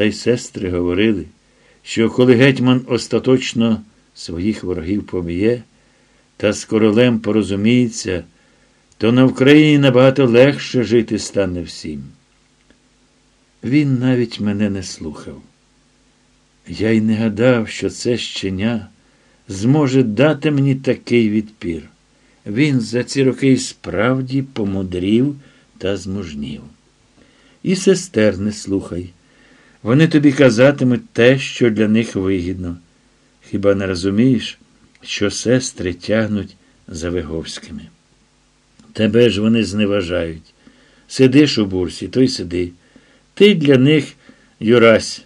Та й сестри говорили, що коли гетьман остаточно своїх ворогів поб'є та з королем порозуміється, то на Україні набагато легше жити стане всім. Він навіть мене не слухав. Я й не гадав, що це щеня зможе дати мені такий відпір. Він за ці роки справді помудрів та змужнів. І сестер не слухай. Вони тобі казатимуть те, що для них вигідно. Хіба не розумієш, що сестри тягнуть за Виговськими? Тебе ж вони зневажають. Сидиш у бурсі, то й сиди. Ти для них, Юрась,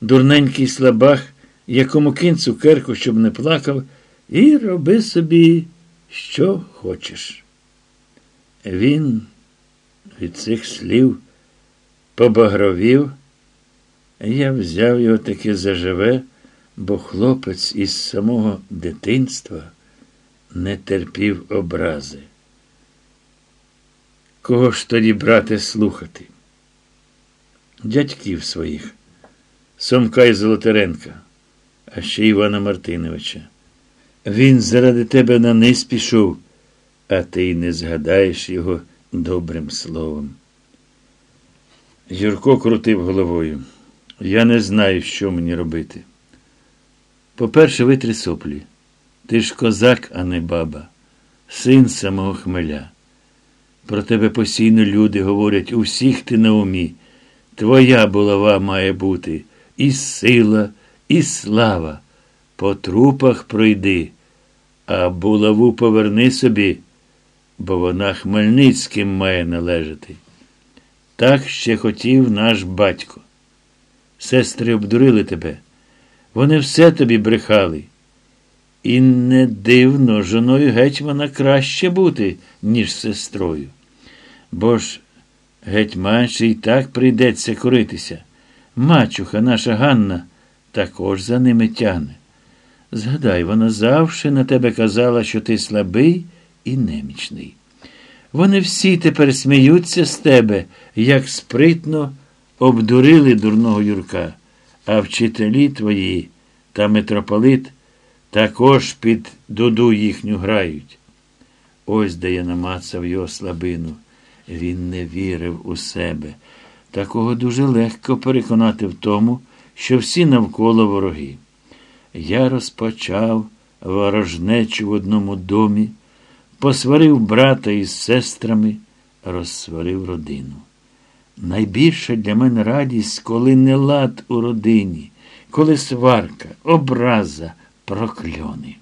дурненький слабах, якому кінь цукерку, щоб не плакав, і роби собі, що хочеш. Він від цих слів побагровів, я взяв його таки заживе, бо хлопець із самого дитинства не терпів образи. Кого ж тоді, брате, слухати? Дядьків своїх, Сомка і Золотаренка, а ще Івана Мартиновича. Він заради тебе на низ пішов, а ти й не згадаєш його добрим словом. Юрко крутив головою. Я не знаю, що мені робити. По-перше, витри соплі. Ти ж козак, а не баба, син самого хмеля. Про тебе постійно люди говорять, у всіх ти на умі. Твоя булава має бути і сила, і слава. По трупах пройди, а булаву поверни собі, бо вона Хмельницьким має належати. Так ще хотів наш батько. Сестри обдурили тебе. Вони все тобі брехали. І не дивно, жоною гетьмана краще бути, ніж сестрою. Бо ж гетьманші й так прийдеться коритися. Мачуха наша Ганна також за ними тягне. Згадай, вона завжди на тебе казала, що ти слабий і немічний. Вони всі тепер сміються з тебе, як спритно обдурили дурного Юрка, а вчителі твої та митрополит також під дуду їхню грають. Ось де я намацав його слабину. Він не вірив у себе. Такого дуже легко переконати в тому, що всі навколо вороги. Я розпочав ворожнечу в одному домі, посварив брата із сестрами, розсварив родину. Найбільша для мене радість, коли не лад у родині, коли сварка, образа, прокльони.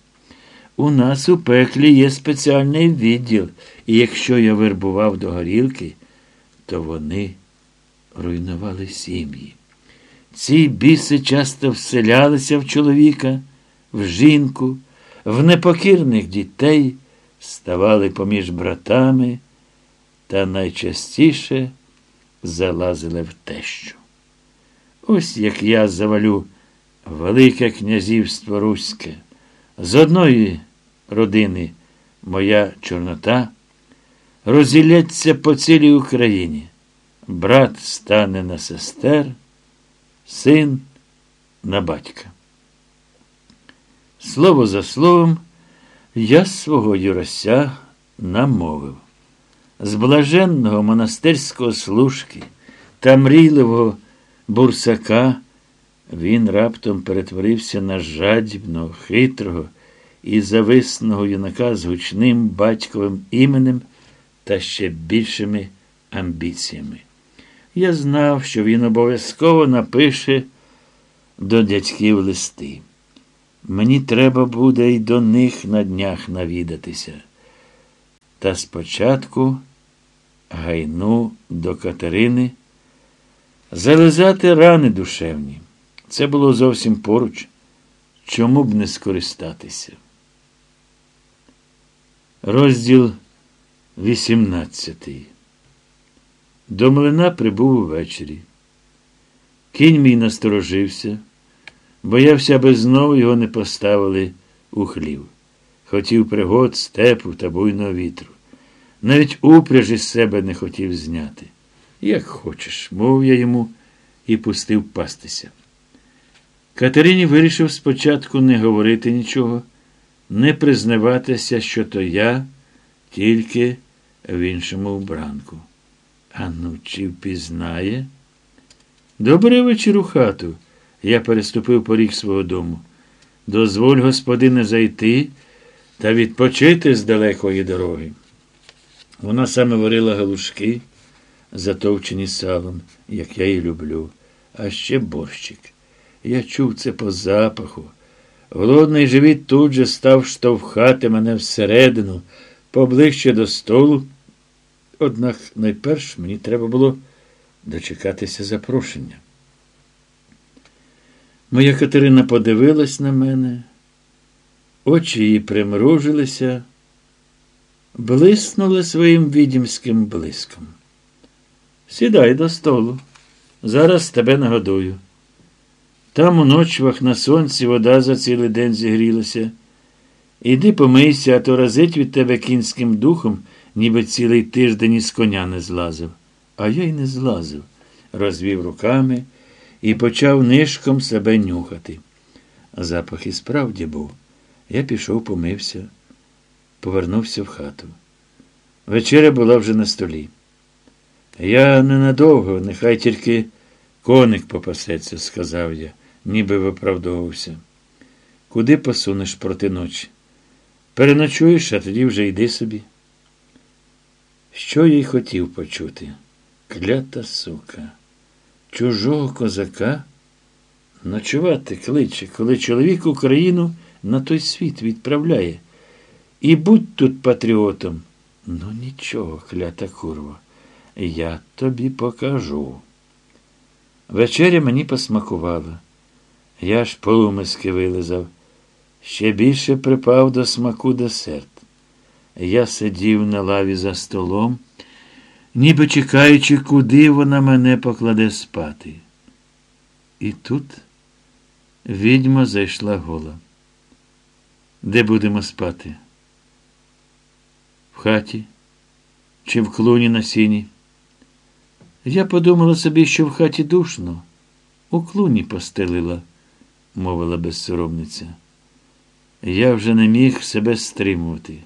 У нас у пеклі є спеціальний відділ, і якщо я вербував до горілки, то вони руйнували сім'ї. Ці біси часто вселялися в чоловіка, в жінку, в непокірних дітей, ставали поміж братами та найчастіше залазили в тещу. Ось як я завалю Велике князівство Руське. З одної родини моя Чорнота розділяться по цілій Україні. Брат стане на сестер, син на батька. Слово за словом, я свого Юрася намовив. З блаженного монастирського служки та мрійливого бурсака. Він раптом перетворився на жадібного, хитрого і зависного юнака з гучним батьковим іменем та ще більшими амбіціями. Я знав, що він обов'язково напише до дядьків листи. Мені треба буде й до них на днях навідатися. Та спочатку гайну до Катерини зализати рани душевні. Це було зовсім поруч. Чому б не скористатися? Розділ 18 До млина прибув увечері. Кінь мій насторожився, боявся, аби знову його не поставили у хлів. Хотів пригод, степу та буйного вітру. Навіть упряж із себе не хотів зняти. Як хочеш, мов я йому і пустив пастися. Катерині вирішив спочатку не говорити нічого, не признаватися, що то я, тільки в іншому вбранку. А ну, чи впізнає? Добрий вечір у хату. Я переступив поріг свого дому. Дозволь, господине, зайти та відпочити з далекої дороги. Вона саме варила галушки, затовчені салом, як я і люблю, а ще борщик. Я чув це по запаху. Голодний живіт тут же став штовхати мене всередину, поближче до столу. Однак найперш мені треба було дочекатися запрошення. Моя Катерина подивилась на мене, очі її примружилися, блиснули своїм відімським блиском. Сідай до столу, зараз тебе нагодую. Там у ночвах на сонці вода за цілий день зігрілася. Іди помийся, а то разить від тебе кінським духом, ніби цілий тиждень із коня не злазив. А я й не злазив, розвів руками і почав нишком себе нюхати. Запах і справді був. Я пішов, помився, повернувся в хату. Вечеря була вже на столі. Я ненадовго, нехай тільки коник попасеться, сказав я, ніби виправдовувався. Куди посунеш проти ночі? Переночуєш, а тоді вже йди собі. Що їй хотів почути? Клята сука, чужого козака ночувати кличе, коли чоловік Україну на той світ відправляє. І будь тут патріотом. Ну нічого, клята курва, я тобі покажу. Вечеря мені посмакувала. Я ж полумиски вилизав. Ще більше припав до смаку десерт. Я сидів на лаві за столом, ніби чекаючи, куди вона мене покладе спати. І тут відьма зайшла гола. Де будемо спати? В хаті чи в клуні на сіні? Я подумала собі, що в хаті душно, у клуні постелила, мовила безсоромниця. Я вже не міг себе стримувати.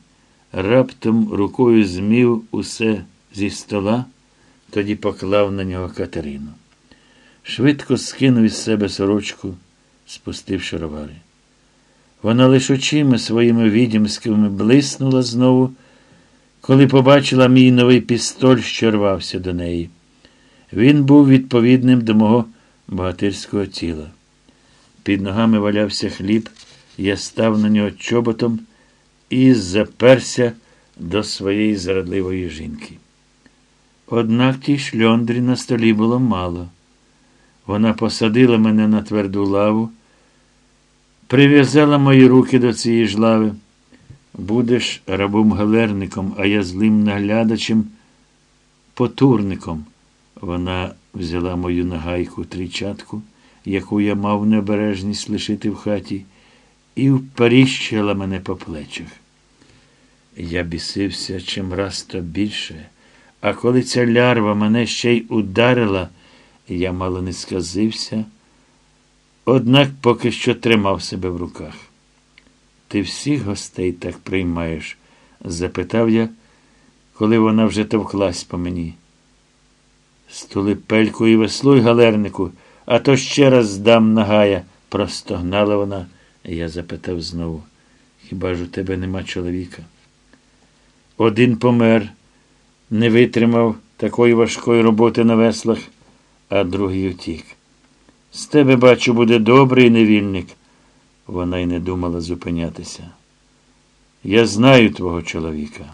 Раптом рукою змів усе зі стола, тоді поклав на нього Катерину. Швидко скинув із себе сорочку, спустив шаровари. Вона лише очима своїми відімськими блиснула знову, коли побачила мій новий пістоль, що рвався до неї. Він був відповідним до мого богатирського тіла. Під ногами валявся хліб, я став на нього чоботом і заперся до своєї зрадливої жінки. Однак тій шльондрі на столі було мало. Вона посадила мене на тверду лаву, прив'язала мої руки до цієї ж лави. Будеш рабом галерником, а я злим наглядачем, потурником. Вона взяла мою нагайку трійчатку, яку я мав небережність лишити в хаті, і вперіщила мене по плечах. Я бісився чим раз то більше, а коли ця лярва мене ще й ударила, я мало не сказився, однак поки що тримав себе в руках. Ти всіх гостей так приймаєш? запитав я, коли вона вже товклась по мені. Стули пельку і веслуй, галернику, а то ще раз здам нагая, простогнала вона. Я запитав знову. Хіба ж у тебе нема чоловіка? Один помер, не витримав такої важкої роботи на веслах, а другий утік. З тебе, бачу, буде добрий невільник. Вона й не думала зупинятися. Я знаю твого чоловіка.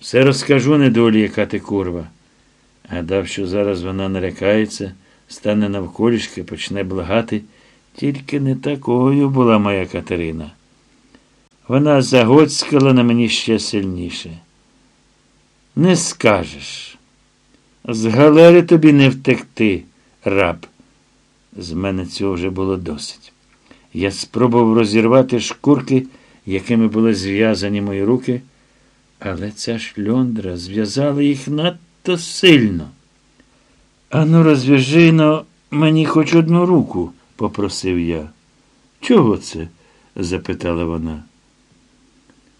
Все розкажу недолі, яка ти курва. Гадав, що зараз вона нарякається, стане навколішки, почне благати. Тільки не такою була моя Катерина. Вона загоцькала на мені ще сильніше. Не скажеш. З галери тобі не втекти, раб. З мене цього вже було досить. Я спробував розірвати шкурки, якими були зв'язані мої руки, але ця шльондра зв'язала їх надто сильно. Ану, розв'яжи но Мені хоч одну руку, попросив я. Чого це? запитала вона.